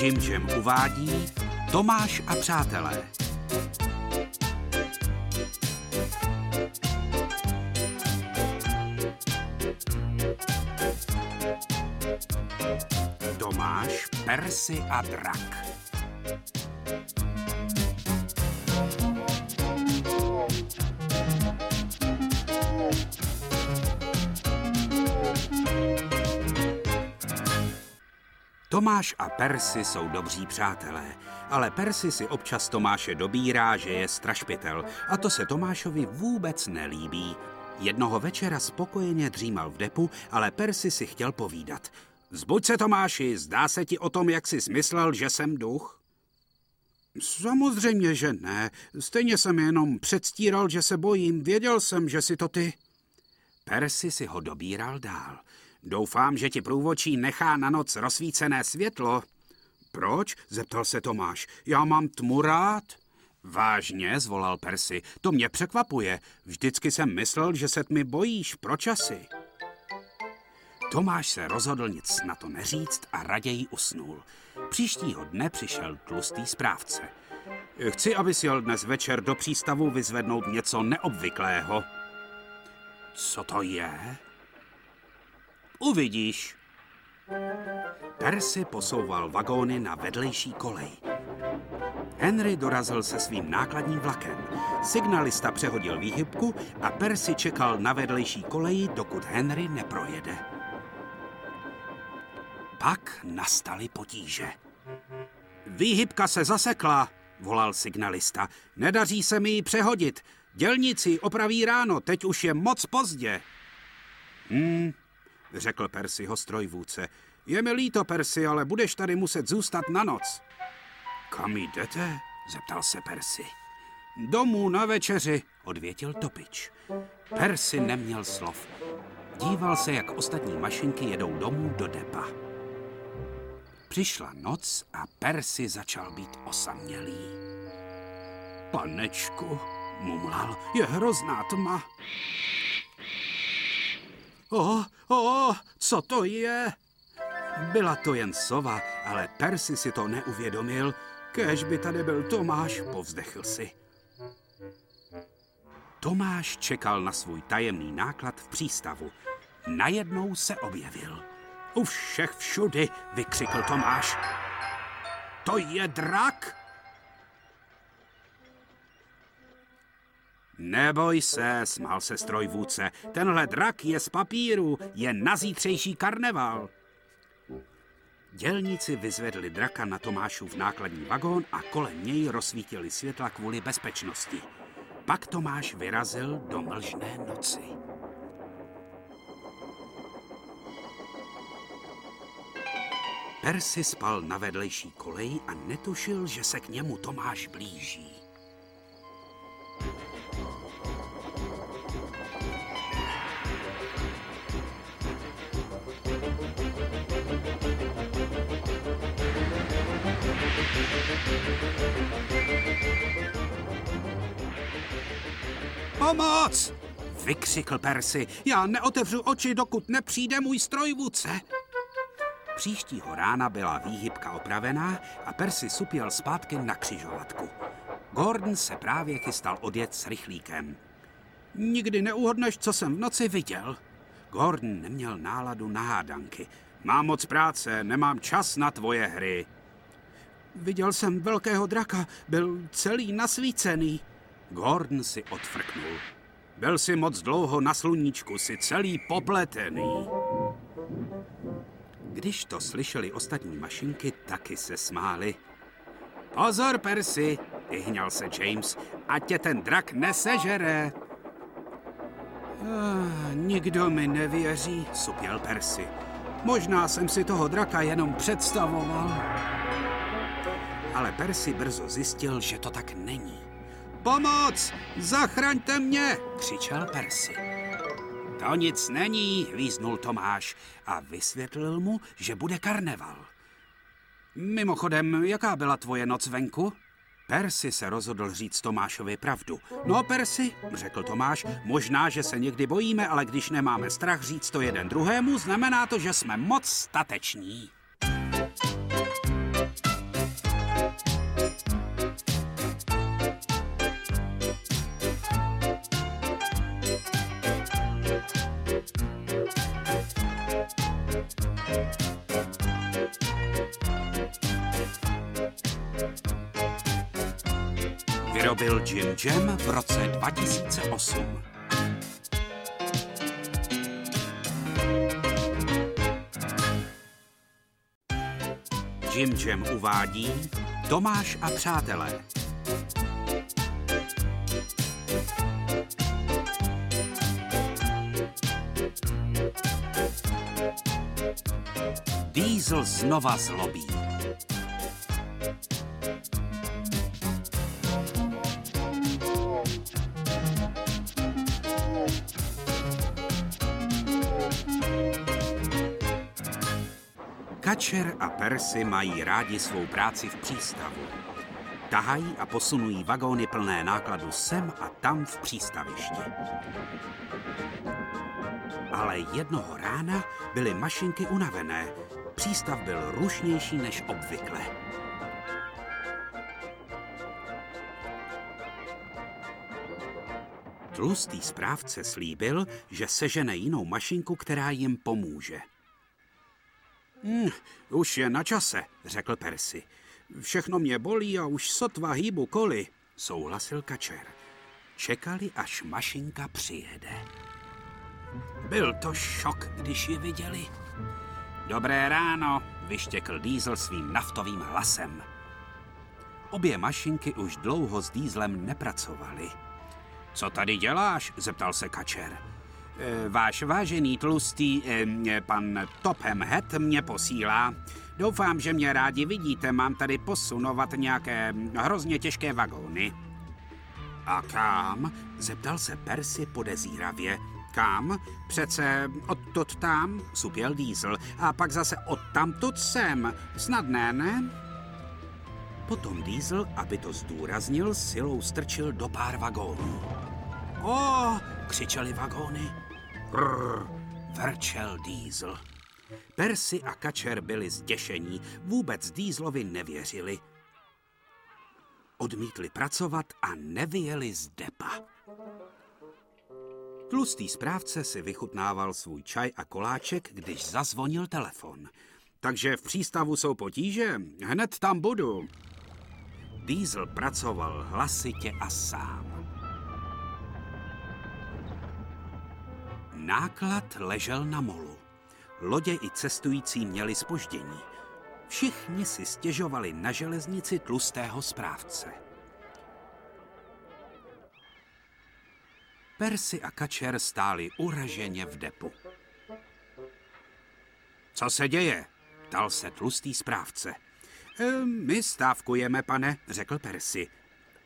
Jim uvádí Tomáš a přátelé. Tomáš, Persy a drak. Tomáš a Persy jsou dobří přátelé, ale Persy si občas Tomáše dobírá, že je strašpitel a to se Tomášovi vůbec nelíbí. Jednoho večera spokojeně dřímal v depu, ale Persy si chtěl povídat. Zbuď se, Tomáši, zdá se ti o tom, jak jsi smyslel, že jsem duch? Samozřejmě, že ne. Stejně jsem jenom předstíral, že se bojím. Věděl jsem, že si to ty. Persy si ho dobíral dál. Doufám, že ti průvočí nechá na noc rozsvícené světlo. Proč? zeptal se Tomáš. Já mám tmu rád. Vážně, zvolal Persy, to mě překvapuje. Vždycky jsem myslel, že se tmy bojíš. Proč asi? Tomáš se rozhodl nic na to neříct a raději usnul. Příštího dne přišel tlustý správce. Chci, aby si jel dnes večer do přístavu vyzvednout něco neobvyklého. Co to je? Uvidíš. Percy posouval vagóny na vedlejší kolej. Henry dorazil se svým nákladním vlakem. Signalista přehodil výhybku a Percy čekal na vedlejší koleji, dokud Henry neprojede. Pak nastaly potíže. Výhybka se zasekla, volal signalista. Nedaří se mi ji přehodit. Dělníci opraví ráno, teď už je moc pozdě. Hmm, řekl Percyho strojvůdce. Je mi líto, Percy, ale budeš tady muset zůstat na noc. Kam jdete? zeptal se Percy. Domů na večeři, odvětil Topič. Percy neměl slov. Díval se, jak ostatní mašinky jedou domů do depa. Přišla noc a Percy začal být osamělý. Panečku, mumlal, je hrozná tma. O, o, co to je? Byla to jen sova, ale Percy si to neuvědomil. Kéž by tady byl Tomáš, povzdechl si. Tomáš čekal na svůj tajemný náklad v přístavu. Najednou se objevil. U všech všudy, vykřikl Tomáš. To je drak? Neboj se, smál se strojvůdce. Tenhle drak je z papíru, je na zítřejší karneval. Dělníci vyzvedli draka na Tomášův nákladní vagón a kolem něj rozsvítili světla kvůli bezpečnosti. Pak Tomáš vyrazil do mlžné noci. Percy spal na vedlejší koleji a netušil, že se k němu Tomáš blíží. Pomoc! Vykřikl Percy. Já neotevřu oči, dokud nepřijde můj strojvůdce. Příštího rána byla výhybka opravená a Percy supěl zpátky na křižovatku. Gordon se právě chystal odjet s rychlíkem. Nikdy neuhodneš, co jsem v noci viděl. Gordon neměl náladu na hádanky. Mám moc práce, nemám čas na tvoje hry. Viděl jsem velkého draka, byl celý nasvícený. Gordon si odfrknul. Byl si moc dlouho na sluníčku, si celý popletený. Když to slyšeli ostatní mašinky, taky se smáli. Pozor, Percy, vyhňal se James, ať tě ten drak nesežere. Ah, nikdo mi nevěří, supěl Percy. Možná jsem si toho draka jenom představoval. Ale Percy brzo zjistil, že to tak není. Pomoc! Zachraňte mě! křičel Percy. To nic není, líznul Tomáš a vysvětlil mu, že bude karneval. Mimochodem, jaká byla tvoje noc venku? Percy se rozhodl říct Tomášovi pravdu. No, Percy, řekl Tomáš, možná, že se někdy bojíme, ale když nemáme strach říct to jeden druhému, znamená to, že jsme moc stateční. Jim Jam v roce 2008. Jim Jam uvádí Tomáš a přátelé. Diesel znova zlobí. Kačer a Persy mají rádi svou práci v přístavu. Tahají a posunují vagóny plné nákladu sem a tam v přístavišti. Ale jednoho rána byly mašinky unavené. Přístav byl rušnější než obvykle. Tlustý správce slíbil, že sežene jinou mašinku, která jim pomůže. Hm, už je na čase, řekl Percy. Všechno mě bolí a už sotva hýbu koli, souhlasil kačer. Čekali, až mašinka přijede. Byl to šok, když ji viděli. Dobré ráno, vyštěkl Diesel svým naftovým hlasem. Obě mašinky už dlouho s Dieslem nepracovaly. Co tady děláš? zeptal se kačer. Eh, váš vážený tlustý eh, pan Topham Head mě posílá. Doufám, že mě rádi vidíte, mám tady posunovat nějaké hrozně těžké vagóny. A kam? Zeptal se Percy podezíravě. Kam? Přece odtud tam, supěl Diesel. A pak zase odtamtud sem. Snadné, ne? Potom Diesel, aby to zdůraznil, silou strčil do pár vagónů. O, křičeli vagóny. Rrr, vrčel Diesel. Percy a Kačer byli zděšení, vůbec Dieslovi nevěřili. Odmítli pracovat a nevyjeli z depa. Tlustý správce si vychutnával svůj čaj a koláček, když zazvonil telefon. Takže v přístavu jsou potíže? Hned tam budu. Diesel pracoval hlasitě a sám. Náklad ležel na molu. Lodě i cestující měli spoždění. Všichni si stěžovali na železnici tlustého správce. Percy a Kačer stáli uraženě v depu. Co se děje? Ptal se tlustý správce. E, my stávkujeme, pane, řekl Percy.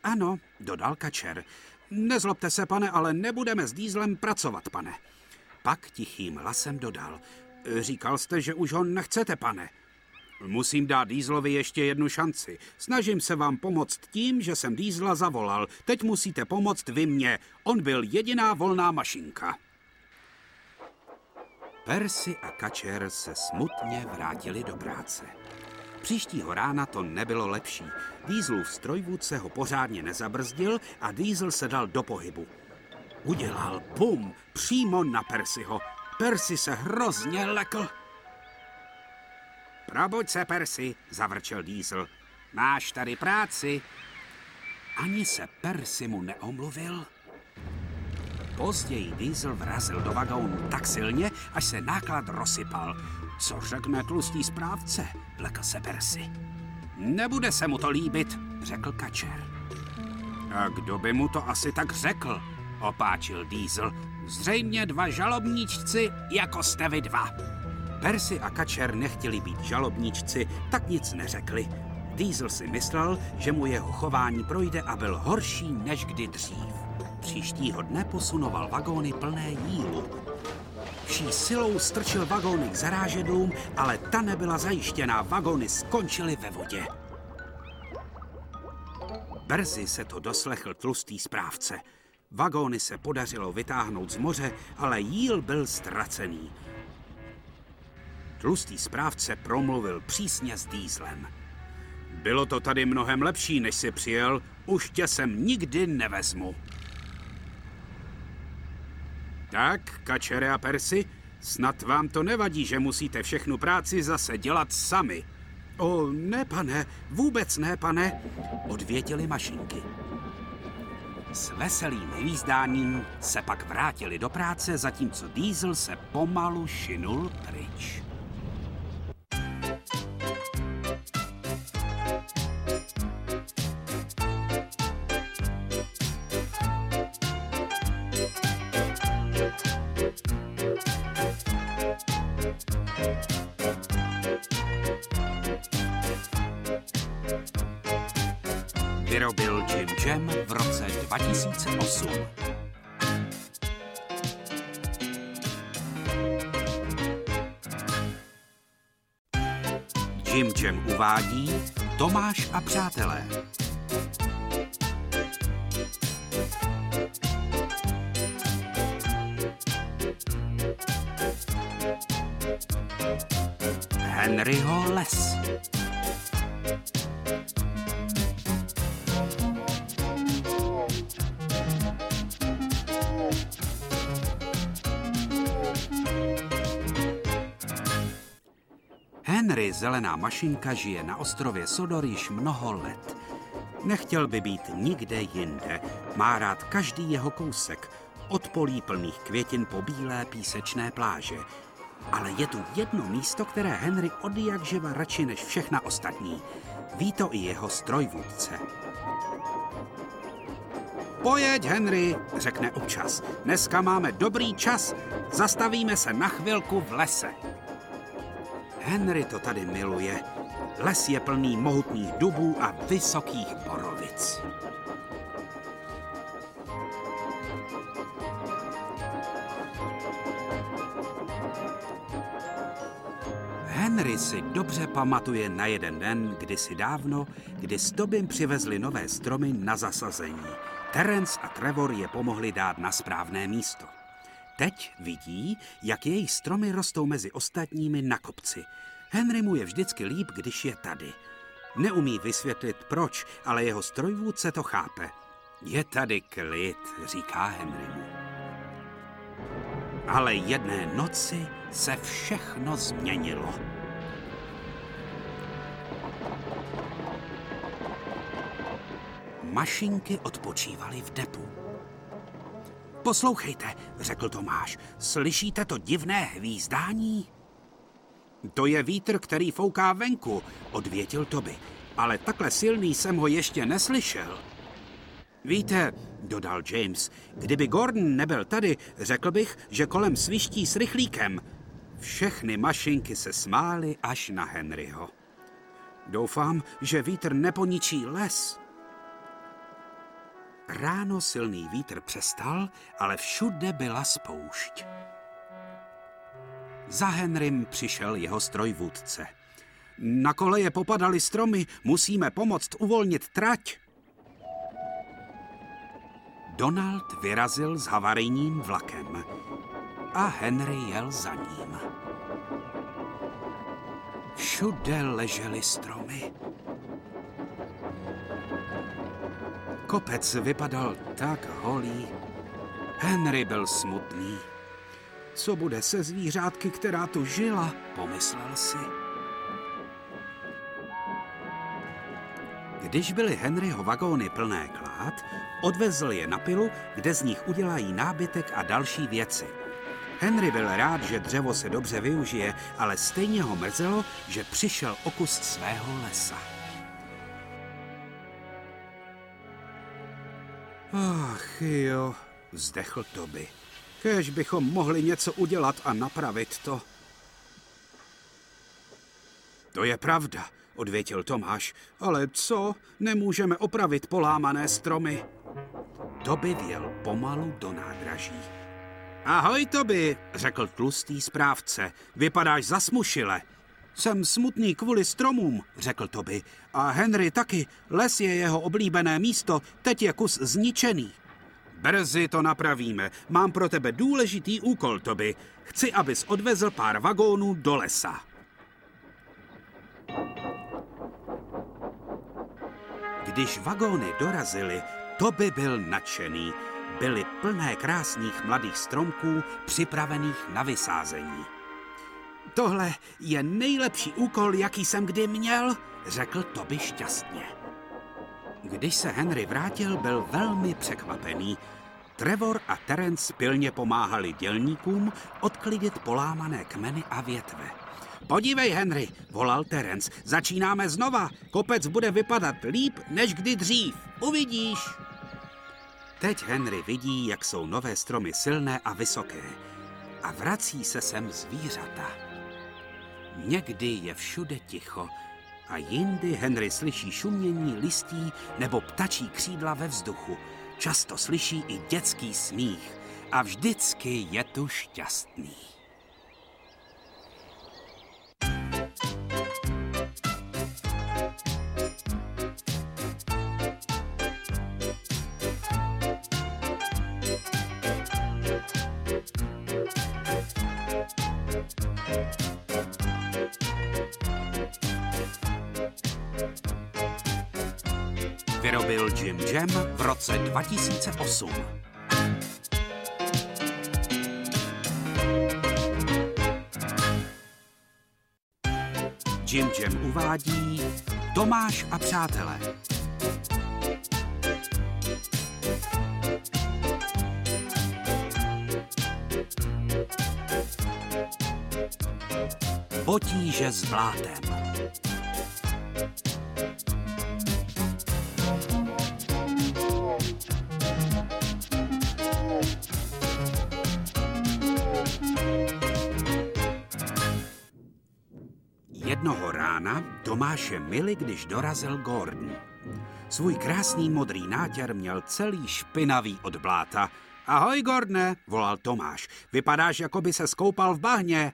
Ano, dodal Kačer. Nezlobte se, pane, ale nebudeme s dýzlem pracovat, pane. Pak tichým hlasem dodal. Říkal jste, že už ho nechcete, pane. Musím dát Dýzlovi ještě jednu šanci. Snažím se vám pomoct tím, že jsem Dýzla zavolal. Teď musíte pomoct vy mě. On byl jediná volná mašinka. Percy a Kačer se smutně vrátili do práce. Příštího rána to nebylo lepší. Dýzlův strojvůdce ho pořádně nezabrzdil a Dýzl se dal do pohybu. Udělal pum přímo na Persiho. Persi se hrozně lekl. Probuď se, Persi, zavrčel Diesel. Máš tady práci. Ani se Persi mu neomluvil. Později Diesel vrazil do vagónu tak silně, až se náklad rozsypal. Co řekne tlustý správce? Lekl se Persi. Nebude se mu to líbit, řekl kačer. A kdo by mu to asi tak řekl? Opáčil Diesel. Zřejmě dva žalobníčci, jako jste vy dva. Percy a Kačer nechtěli být žalobníčci, tak nic neřekli. Diesel si myslel, že mu jeho chování projde a byl horší než kdy dřív. Příštího dne posunoval vagóny plné jílu. Vší silou strčil vagóny k zarážedlům, ale ta nebyla zajištěná, vagóny skončily ve vodě. Brzy se to doslechl tlustý správce. Vagóny se podařilo vytáhnout z moře, ale jíl byl ztracený. Tlustý správce promluvil přísně s dýzlem. Bylo to tady mnohem lepší, než si přijel, už tě sem nikdy nevezmu. Tak, kačere a persy, snad vám to nevadí, že musíte všechnu práci zase dělat sami. O, ne, pane, vůbec ne, pane, odvětili mašinky. S veselým hvízdáním se pak vrátili do práce, zatímco Diesel se pomalu šinul pryč. Vyrobil Jim Jam v roce 2008. Jim Jam uvádí Tomáš a přátelé. Henryho Les. Zelená mašinka žije na ostrově Sodor již mnoho let. Nechtěl by být nikde jinde. Má rád každý jeho kousek. Od polí plných květin po bílé písečné pláže. Ale je tu jedno místo, které Henry od jak živa radši než všechna ostatní. Ví to i jeho strojvůdce. Pojeď, Henry, řekne občas. Dneska máme dobrý čas. Zastavíme se na chvilku v lese. Henry to tady miluje. Les je plný mohutných dubů a vysokých borovic. Henry si dobře pamatuje na jeden den, kdysi dávno, kdy s Tobim přivezli nové stromy na zasazení. Terence a Trevor je pomohli dát na správné místo. Teď vidí, jak jejich stromy rostou mezi ostatními na kopci. Henry mu je vždycky líp, když je tady. Neumí vysvětlit proč, ale jeho strojvůdce to chápe. Je tady klid, říká Henry mu. Ale jedné noci se všechno změnilo. Mašinky odpočívaly v depu. Poslouchejte, řekl Tomáš, slyšíte to divné hvízdání? To je vítr, který fouká venku, odvětil Toby, ale takhle silný jsem ho ještě neslyšel. Víte, dodal James, kdyby Gordon nebyl tady, řekl bych, že kolem sviští s rychlíkem. Všechny mašinky se smály až na Henryho. Doufám, že vítr neponičí les. Ráno silný vítr přestal, ale všude byla spoušť. Za Henrym přišel jeho strojvůdce. Na koleje popadaly stromy, musíme pomoct uvolnit trať. Donald vyrazil s havarijním vlakem a Henry jel za ním. Všude ležely stromy. Kopec vypadal tak holý. Henry byl smutný. Co bude se zvířátky, která tu žila, pomyslel si. Když byly Henryho vagóny plné klát, odvezl je na pilu, kde z nich udělají nábytek a další věci. Henry byl rád, že dřevo se dobře využije, ale stejně ho mrzelo, že přišel o kus svého lesa. Ach jo, zdechl Toby. Kéž bychom mohli něco udělat a napravit to. To je pravda, odvětil Tomáš. Ale co? Nemůžeme opravit polámané stromy. Toby vjel pomalu do nádraží. Ahoj, Toby, řekl tlustý správce. Vypadáš zasmušile. Jsem smutný kvůli stromům, řekl Toby. A Henry taky. Les je jeho oblíbené místo, teď je kus zničený. Brzy to napravíme. Mám pro tebe důležitý úkol, Toby. Chci, abys odvezl pár vagónů do lesa. Když vagóny dorazily, Toby byl nadšený. Byly plné krásných mladých stromků, připravených na vysázení. Tohle je nejlepší úkol, jaký jsem kdy měl, řekl Toby šťastně. Když se Henry vrátil, byl velmi překvapený. Trevor a Terence pilně pomáhali dělníkům odklidit polámané kmeny a větve. Podívej, Henry, volal Terence, začínáme znova. Kopec bude vypadat líp, než kdy dřív. Uvidíš. Teď Henry vidí, jak jsou nové stromy silné a vysoké. A vrací se sem zvířata. Někdy je všude ticho a jindy Henry slyší šumění listí nebo ptačí křídla ve vzduchu. Často slyší i dětský smích a vždycky je tu šťastný. Jam v roce 2008. Jim Jam uvádí Tomáš a přátelé. Potíže s blátem. Jednoho rána Tomáše mili, když dorazil Gordon. Svůj krásný modrý nátěr měl celý špinavý od bláta. Ahoj, Gordne, volal Tomáš. Vypadáš, jako by se skoupal v bahně.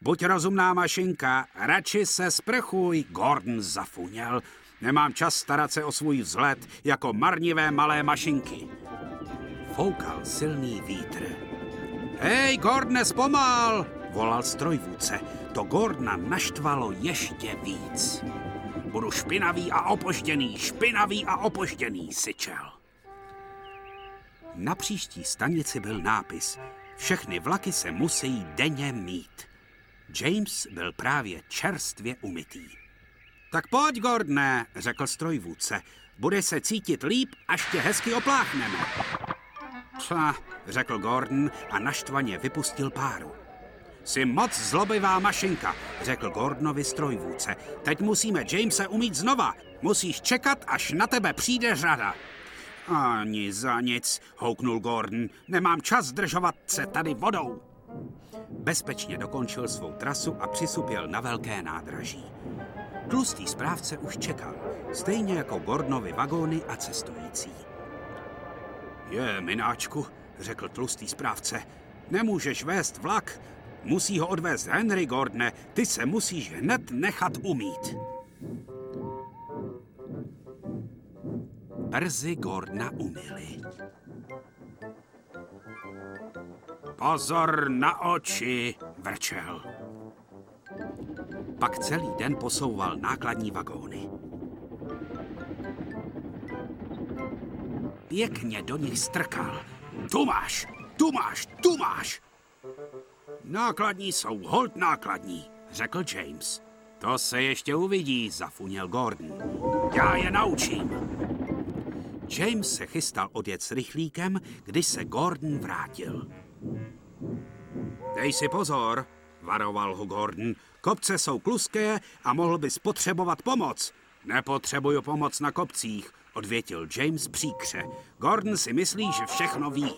Buď rozumná mašinka, radši se sprchuj, Gordon zafuněl. Nemám čas starat se o svůj vzhled jako marnivé malé mašinky. Foukal silný vítr. Hej, Gordne, zpomal, volal strojvůdce. To Gordona naštvalo ještě víc. Budu špinavý a opožděný, špinavý a opožděný, syčel. Na příští stanici byl nápis. Všechny vlaky se musí denně mít. James byl právě čerstvě umytý. Tak pojď, Gordne, řekl strojvůdce. Bude se cítit líp, až tě hezky opláchneme. Psa, řekl Gordon a naštvaně vypustil páru. Jsi moc zlobivá mašinka, řekl Gordonovi strojvůdce. Teď musíme Jamese umít znova. Musíš čekat, až na tebe přijde řada. Ani za nic, houknul Gordon. Nemám čas zdržovat se tady vodou. Bezpečně dokončil svou trasu a přisupěl na velké nádraží. Tlustý správce už čekal, stejně jako Gordonovi vagóny a cestující. Je, mináčku, řekl tlustý správce, nemůžeš vést vlak, Musí ho odvést Henry Gordne, ty se musíš hned nechat umít. Brzy Gordna umyli. Pozor na oči, vrčel. Pak celý den posouval nákladní vagóny. Pěkně do nich strkal. Tu máš, tu máš, tu máš. Nákladní jsou hold nákladní, řekl James. To se ještě uvidí, zafuněl Gordon. Já je naučím. James se chystal odjet s rychlíkem, když se Gordon vrátil. Dej si pozor, varoval ho Gordon. Kopce jsou kluské a mohl bys potřebovat pomoc. Nepotřebuju pomoc na kopcích, odvětil James příkře. Gordon si myslí, že všechno ví.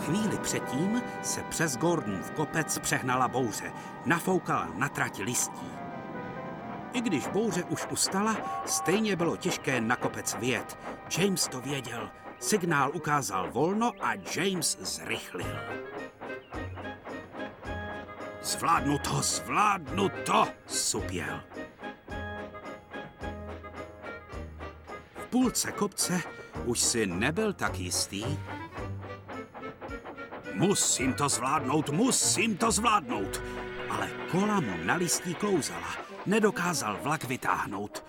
Chvíli předtím se přes v kopec přehnala bouře, nafoukala na trať listí. I když bouře už ustala, stejně bylo těžké na kopec vyjet. James to věděl. Signál ukázal volno a James zrychlil. Zvládnu to, zvládnu to, supěl. V půlce kopce už si nebyl tak jistý, Musím to zvládnout, musím to zvládnout. Ale kola mu na listí klouzala. Nedokázal vlak vytáhnout.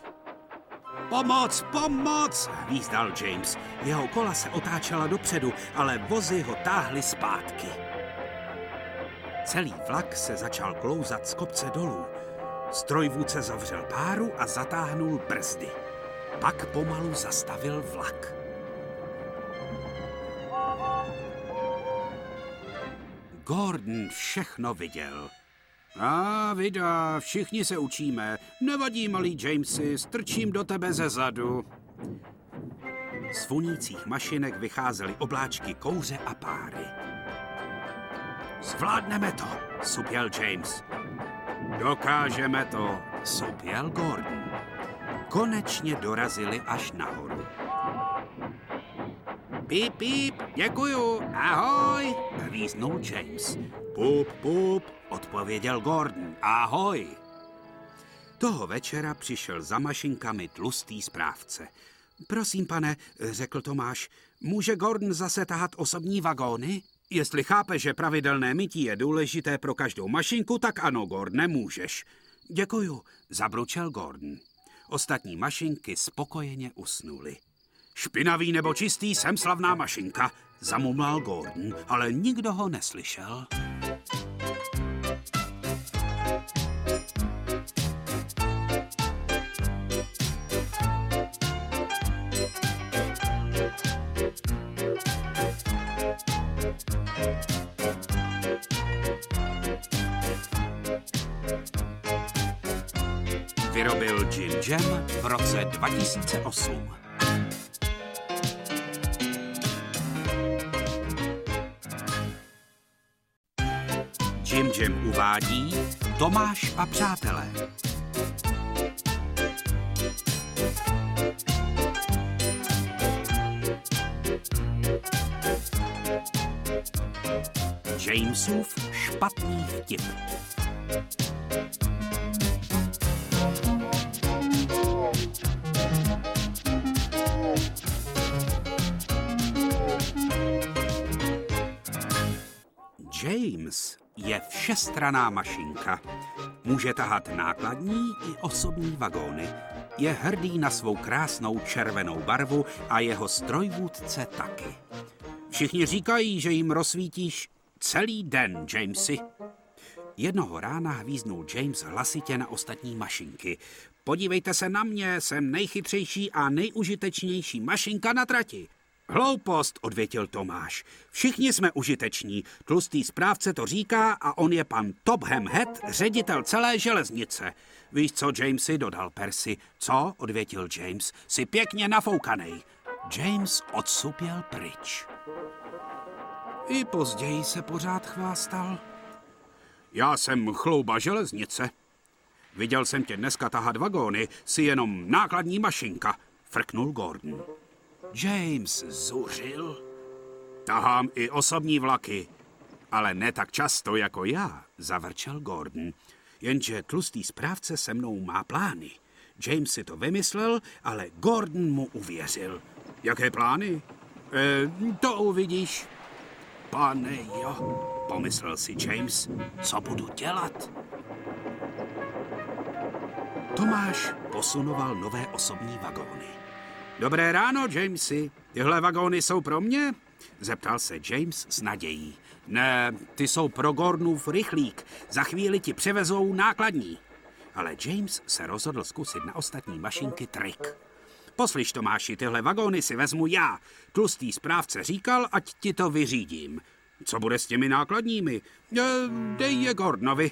Pomoc, pomoc, výzdal James. Jeho kola se otáčela dopředu, ale vozy ho táhly zpátky. Celý vlak se začal klouzat z kopce dolů. Strojvůdce zavřel páru a zatáhnul brzdy. Pak pomalu zastavil vlak. Gordon všechno viděl. A vida, všichni se učíme. Nevadí, malý Jamesy, strčím do tebe ze zadu. Z funících mašinek vycházely obláčky kouře a páry. Zvládneme to, supěl James. Dokážeme to, supěl Gordon. Konečně dorazili až nahoru. Píp, píp, děkuju, ahoj, hvíznul James. Pup, pup, odpověděl Gordon, ahoj. Toho večera přišel za mašinkami tlustý správce. Prosím, pane, řekl Tomáš, může Gordon zase tahat osobní vagóny? Jestli chápe, že pravidelné mytí je důležité pro každou mašinku, tak ano, Gordon, můžeš. Děkuju, zabručel Gordon. Ostatní mašinky spokojeně usnuly. Špinavý nebo čistý, jsem slavná mašinka, zamumlal Gordon, ale nikdo ho neslyšel. Vyrobil Jim Jam v roce 2008. uvádí Tomáš a přátelé. Jamesův špatný vtip. Všestraná mašinka. Může tahat nákladní i osobní vagóny. Je hrdý na svou krásnou červenou barvu a jeho strojvůdce taky. Všichni říkají, že jim rozsvítíš celý den, Jamesy. Jednoho rána hvíznul James hlasitě na ostatní mašinky. Podívejte se na mě, jsem nejchytřejší a nejužitečnější mašinka na trati. Hloupost, odvětil Tomáš. Všichni jsme užiteční. Tlustý správce to říká a on je pan Topham Head, ředitel celé železnice. Víš co, Jamesy, dodal Percy. Co, odvětil James, si pěkně nafoukanej. James odsupěl pryč. I později se pořád chvástal. Já jsem chlouba železnice. Viděl jsem tě dneska tahat vagóny, jsi jenom nákladní mašinka, frknul Gordon. James zuřil. Tahám i osobní vlaky, ale ne tak často jako já, zavrčel Gordon. Jenže tlustý správce se mnou má plány. James si to vymyslel, ale Gordon mu uvěřil. Jaké plány? E, to uvidíš. Pane jo, pomyslel si James, co budu dělat? Tomáš posunoval nové osobní vagóny. Dobré ráno, Jamesy. Tyhle vagóny jsou pro mě? Zeptal se James s nadějí. Ne, ty jsou pro Gordonův rychlík. Za chvíli ti převezou nákladní. Ale James se rozhodl zkusit na ostatní mašinky trik. Poslyš, Tomáši, tyhle vagóny si vezmu já. Tlustý správce říkal, ať ti to vyřídím. Co bude s těmi nákladními? E, dej je Gordonovi.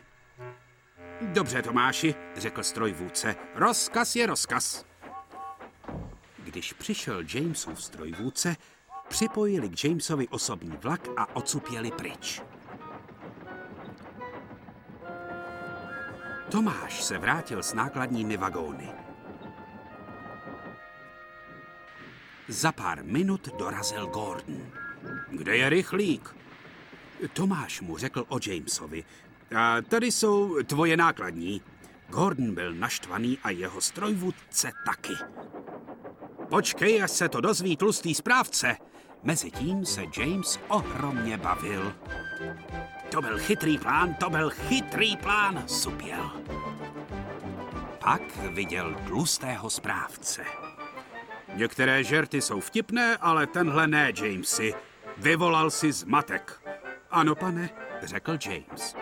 Dobře, Tomáši, řekl strojvůdce. Rozkaz je rozkaz. Když přišel Jamesův strojvůdce, připojili k Jamesovi osobní vlak a odsupěli pryč. Tomáš se vrátil s nákladními vagóny. Za pár minut dorazil Gordon. Kde je rychlík? Tomáš mu řekl o Jamesovi. A tady jsou tvoje nákladní. Gordon byl naštvaný a jeho strojvůdce taky. Počkej, až se to dozví tlustý správce. Mezitím se James ohromně bavil. To byl chytrý plán, to byl chytrý plán, supěl. Pak viděl tlustého správce. Některé žerty jsou vtipné, ale tenhle ne, Jamesy. Vyvolal si zmatek. Ano, pane, řekl James.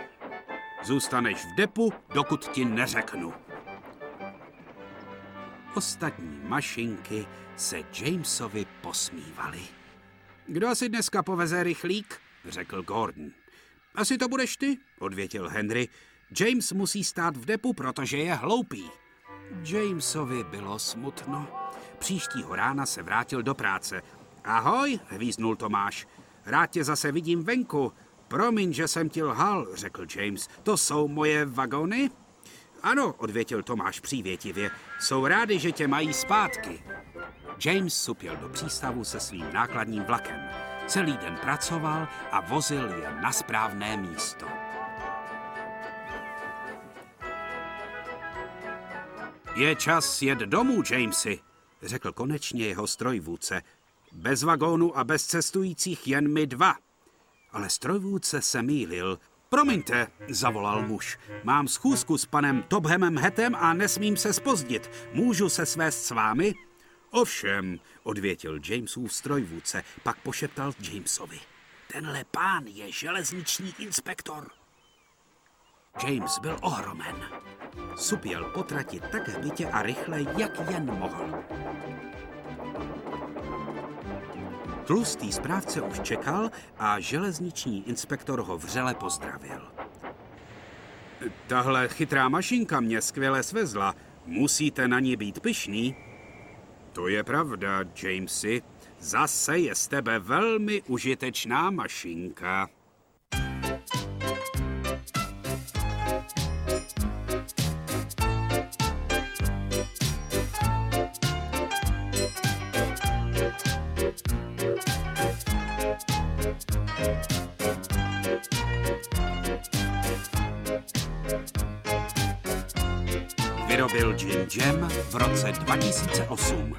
Zůstaneš v depu, dokud ti neřeknu. Ostatní mašinky se Jamesovi posmívali. Kdo si dneska poveze rychlík? řekl Gordon. Asi to budeš ty, odvětil Henry. James musí stát v depu, protože je hloupý. Jamesovi bylo smutno. Příštího rána se vrátil do práce. Ahoj, hvíznul Tomáš. Rád tě zase vidím venku. Promiň, že jsem ti lhal, řekl James. To jsou moje vagony? Ano, odvětil Tomáš přívětivě. Jsou rádi, že tě mají zpátky. James supěl do přístavu se svým nákladním vlakem. Celý den pracoval a vozil je na správné místo. Je čas jet domů, Jamesy, řekl konečně jeho strojvůdce. Bez vagónu a bez cestujících jen my dva. Ale strojvůdce se mýlil. Promiňte, zavolal muž. Mám schůzku s panem Tobhemem Hetem a nesmím se spozdit. Můžu se svést s vámi? Ovšem, odvětil Jamesův strojvůdce, pak pošeptal Jamesovi. Tenhle pán je železniční inspektor. James byl ohromen. Supěl po trati tak hbitě a rychle, jak jen mohl. Tlustý správce už čekal a železniční inspektor ho vřele pozdravil. Tahle chytrá mašinka mě skvěle svezla. Musíte na ní být pyšný. To je pravda, Jamesy. Zase je z tebe velmi užitečná mašinka. Jam v roce 2008.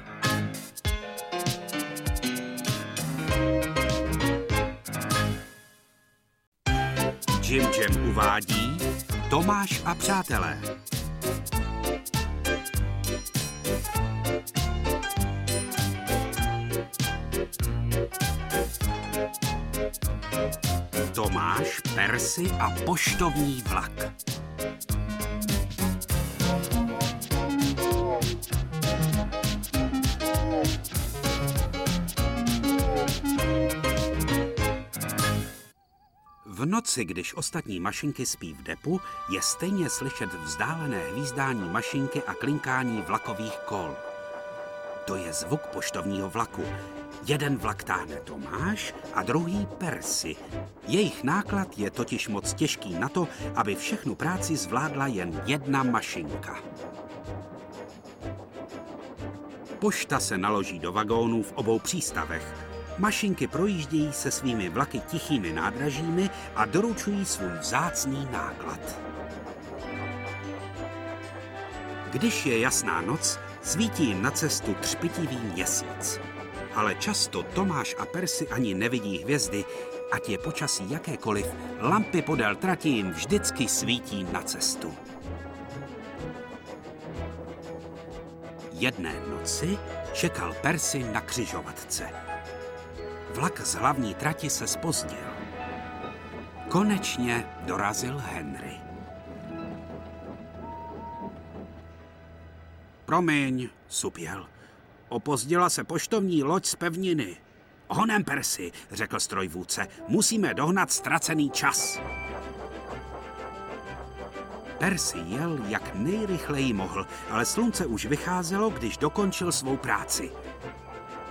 Jim Jam uvádí Tomáš a přátelé. Tomáš, Persy a poštovní vlak. Noci, když ostatní mašinky spí v depu, je stejně slyšet vzdálené hvízdání mašinky a klinkání vlakových kol. To je zvuk poštovního vlaku. Jeden vlak táhne Tomáš a druhý Persy. Jejich náklad je totiž moc těžký na to, aby všechnu práci zvládla jen jedna mašinka. Pošta se naloží do vagónů v obou přístavech. Mašinky projíždějí se svými vlaky tichými nádražími a doručují svůj vzácný náklad. Když je jasná noc, svítí jim na cestu třpitivý měsíc. Ale často Tomáš a Persy ani nevidí hvězdy, ať je počasí jakékoliv, lampy podél trati jim vždycky svítí na cestu. Jedné noci čekal Persy na křižovatce. Vlak z hlavní trati se spozdil. Konečně dorazil Henry. Promiň, supěl. Opozdila se poštovní loď z pevniny. Honem, Persi, řekl strojvůdce. Musíme dohnat ztracený čas. Persi jel jak nejrychleji mohl, ale slunce už vycházelo, když dokončil svou práci.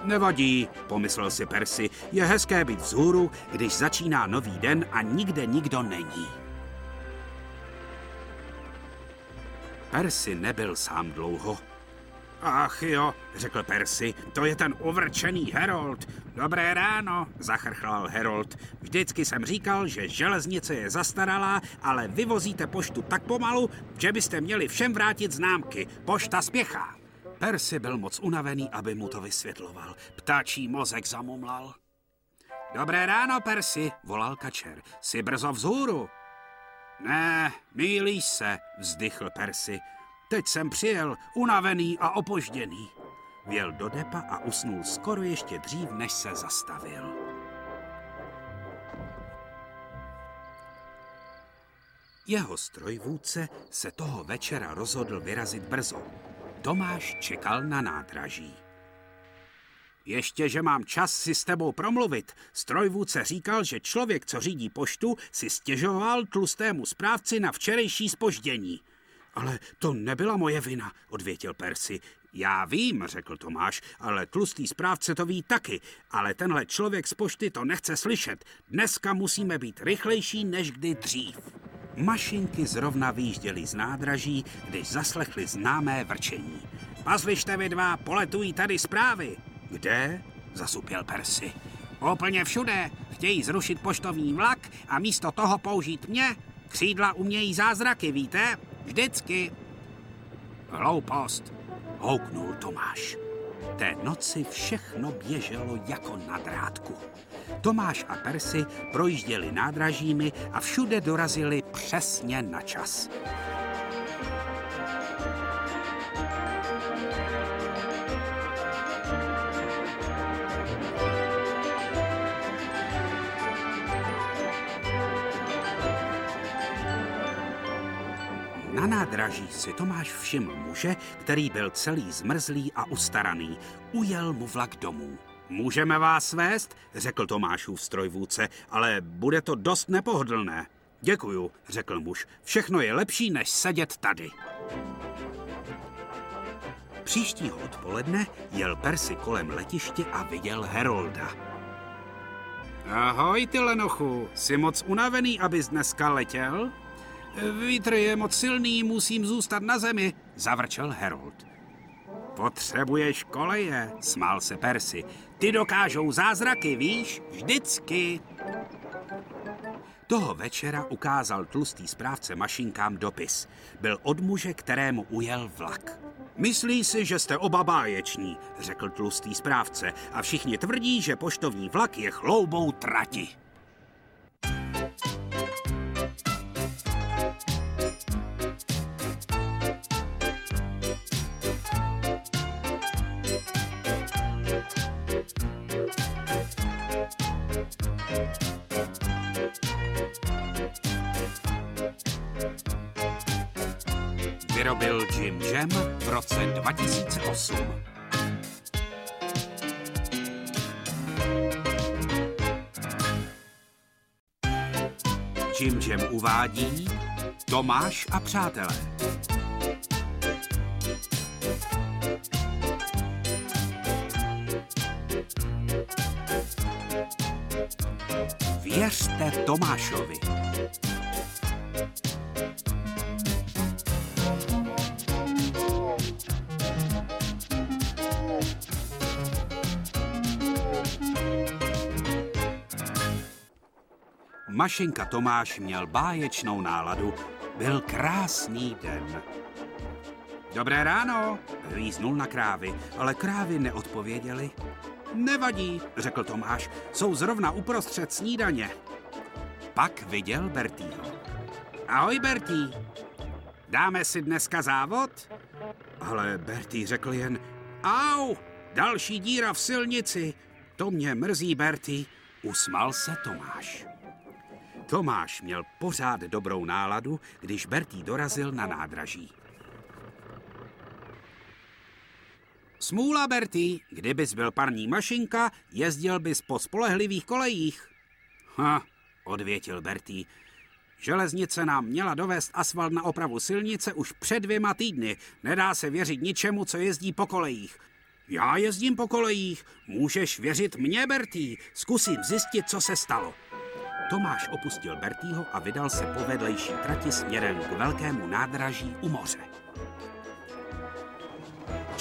Nevadí, pomyslel si Percy, je hezké být vzhůru, když začíná nový den a nikde nikdo není. Percy nebyl sám dlouho. Ach jo, řekl Percy, to je ten uvrčený Herold. Dobré ráno, zachrchlal Herold. Vždycky jsem říkal, že železnice je zastaralá, ale vyvozíte poštu tak pomalu, že byste měli všem vrátit známky. Pošta spěchá. Percy byl moc unavený, aby mu to vysvětloval. Ptáčí mozek zamumlal. Dobré ráno, Percy, volal kačer. Jsi brzo vzhůru. Ne, mýlíš se, vzdychl Percy. Teď jsem přijel, unavený a opožděný. Věl do depa a usnul skoro ještě dřív, než se zastavil. Jeho strojvůdce se toho večera rozhodl vyrazit brzo. Tomáš čekal na nádraží. Ještě, že mám čas si s tebou promluvit. Strojvůdce říkal, že člověk, co řídí poštu, si stěžoval tlustému správci na včerejší spoždění. Ale to nebyla moje vina, odvětil Percy. Já vím, řekl Tomáš, ale tlustý správce to ví taky. Ale tenhle člověk z pošty to nechce slyšet. Dneska musíme být rychlejší než kdy dřív. Mašinky zrovna výjížděly z nádraží, když zaslechli známé vrčení. Pazlište vy dva, poletují tady zprávy. Kde? Zasupěl Percy. Úplně všude. Chtějí zrušit poštovní vlak a místo toho použít mě. Křídla umějí zázraky, víte? Vždycky. Hloupost, houknul Tomáš. Té noci všechno běželo jako na drátku. Tomáš a Percy projížděli nádražími a všude dorazili přesně na čas. Na nádraží si Tomáš všiml muže, který byl celý zmrzlý a ustaraný. Ujel mu vlak domů. Můžeme vás svést, řekl Tomášův strojvůdce, ale bude to dost nepohodlné. Děkuju, řekl muž. Všechno je lepší, než sedět tady. Příštího odpoledne jel Percy kolem letiště a viděl Herolda. Ahoj, ty lenochu, jsi moc unavený, abys dneska letěl? Vítr je moc silný, musím zůstat na zemi, zavrčel Herold. Potřebuješ koleje, smál se Percy. Ty dokážou zázraky, víš, vždycky. Toho večera ukázal tlustý správce mašinkám dopis. Byl od muže, kterému ujel vlak. Myslí si, že jste oba báječní, řekl tlustý správce, a všichni tvrdí, že poštovní vlak je chloubou trati. Vyrobil Jim Jam v roce 2008. Jim Jam uvádí Tomáš a přátelé. Mašinka Tomáš měl báječnou náladu. Byl krásný den. Dobré ráno, hvíznul na krávy, ale krávy neodpověděly. Nevadí, řekl Tomáš, jsou zrovna uprostřed snídaně. Pak viděl Bertýho. Ahoj, Bertý. Dáme si dneska závod? Ale Bertý řekl jen, au, další díra v silnici. To mě mrzí, Bertý. Usmal se Tomáš. Tomáš měl pořád dobrou náladu, když Bertý dorazil na nádraží. Smůla, Bertý, kdybys byl parní mašinka, jezdil bys po spolehlivých kolejích. Ha, odvětil Bertý. Železnice nám měla dovést asfalt na opravu silnice už před dvěma týdny. Nedá se věřit ničemu, co jezdí po kolejích. Já jezdím po kolejích. Můžeš věřit mně, Bertý. Zkusím zjistit, co se stalo. Tomáš opustil Bertýho a vydal se po vedlejší trati směrem k velkému nádraží u moře.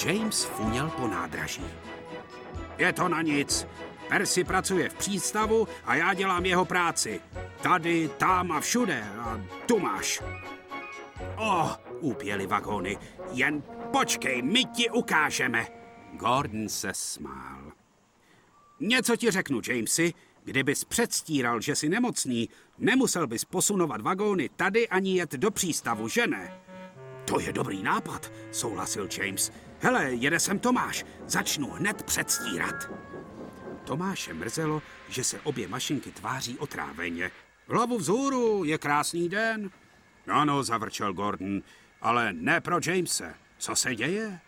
James funěl po nádraží. Je to na nic. Percy pracuje v přístavu a já dělám jeho práci. Tady, tam a všude. A tu máš. Oh, úpěli vagóny. Jen počkej, my ti ukážeme. Gordon se smál. Něco ti řeknu, Jamesy. Kdybys předstíral, že jsi nemocný, nemusel bys posunovat vagóny tady ani jet do přístavu, že ne? To je dobrý nápad, souhlasil James. Hele, jede sem Tomáš, začnu hned předstírat. Tomáše mrzelo, že se obě mašinky tváří otráveně. Hlavu vzhůru, je krásný den. Ano, zavrčel Gordon, ale ne pro Jamese. Co se děje?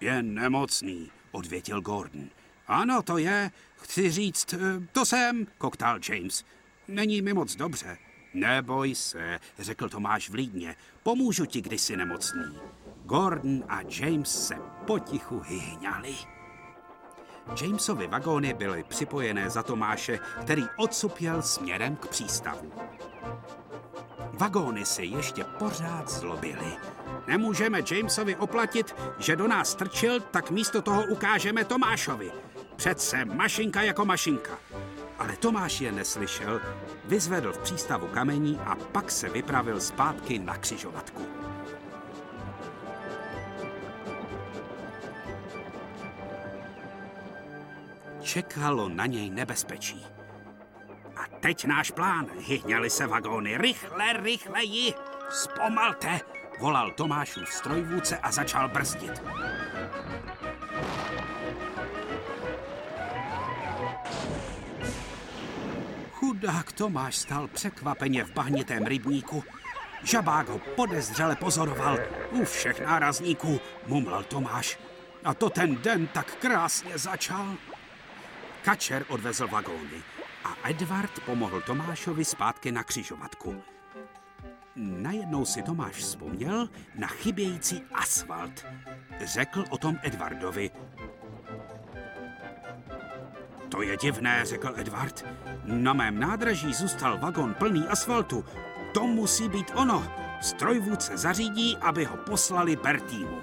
Je nemocný, odvětil Gordon. Ano, to je. Chci říct, eh, to jsem, koktal James. Není mi moc dobře. Neboj se, řekl Tomáš vlídně. Pomůžu ti, když jsi nemocný. Gordon a James se potichu hyhňali. Jamesovi vagóny byly připojené za Tomáše, který odsupěl směrem k přístavu. Vagóny si ještě pořád zlobily. Nemůžeme Jamesovi oplatit, že do nás strčil, tak místo toho ukážeme Tomášovi. Přece mašinka jako mašinka. Ale Tomáš je neslyšel, vyzvedl v přístavu kamení a pak se vypravil zpátky na křižovatku. Čekalo na něj nebezpečí. A teď náš plán. Hyhněli se vagóny. Rychle, rychleji! Zpomalte! Volal Tomášův strojvůdce a začal brzdit. Chudák Tomáš stál překvapeně v bahnitém rybníku. Žabák ho podezřele pozoroval. U všech nárazníků, mumlal Tomáš. A to ten den tak krásně začal. Kačer odvezl vagóny a Edvard pomohl Tomášovi zpátky na křižovatku. Najednou si Tomáš vzpomněl na chybějící asfalt. Řekl o tom Edvardovi. To je divné, řekl Edvard. Na mém nádraží zůstal vagon plný asfaltu. To musí být ono. Strojvůdce zařídí, aby ho poslali Bertímu.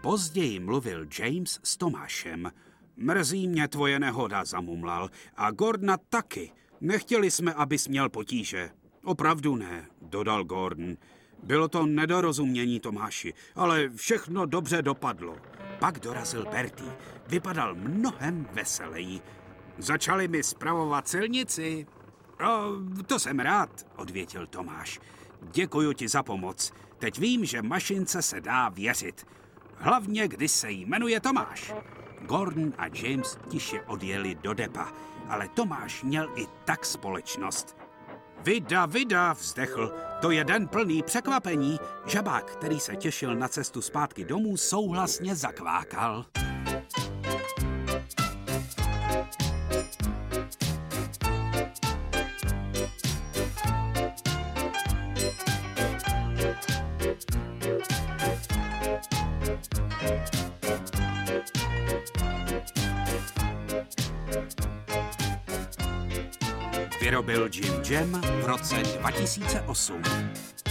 Později mluvil James s Tomášem. Mrzí mě tvoje nehoda, zamumlal. A Gordona taky. Nechtěli jsme, abys měl potíže. Opravdu ne, dodal Gordon. Bylo to nedorozumění, Tomáši, ale všechno dobře dopadlo. Pak dorazil Bertie. Vypadal mnohem veseleji. Začali mi spravovat silnici. O, to jsem rád, odvětil Tomáš. Děkuji ti za pomoc. Teď vím, že mašince se dá věřit. Hlavně, když se jmenuje Tomáš. Gordon a James tiše odjeli do depa, ale Tomáš měl i tak společnost. Vida, vida, vzdechl. To je den plný překvapení. Žabák, který se těšil na cestu zpátky domů, souhlasně zakvákal. Vyrobil Jim Jam v roce 2008.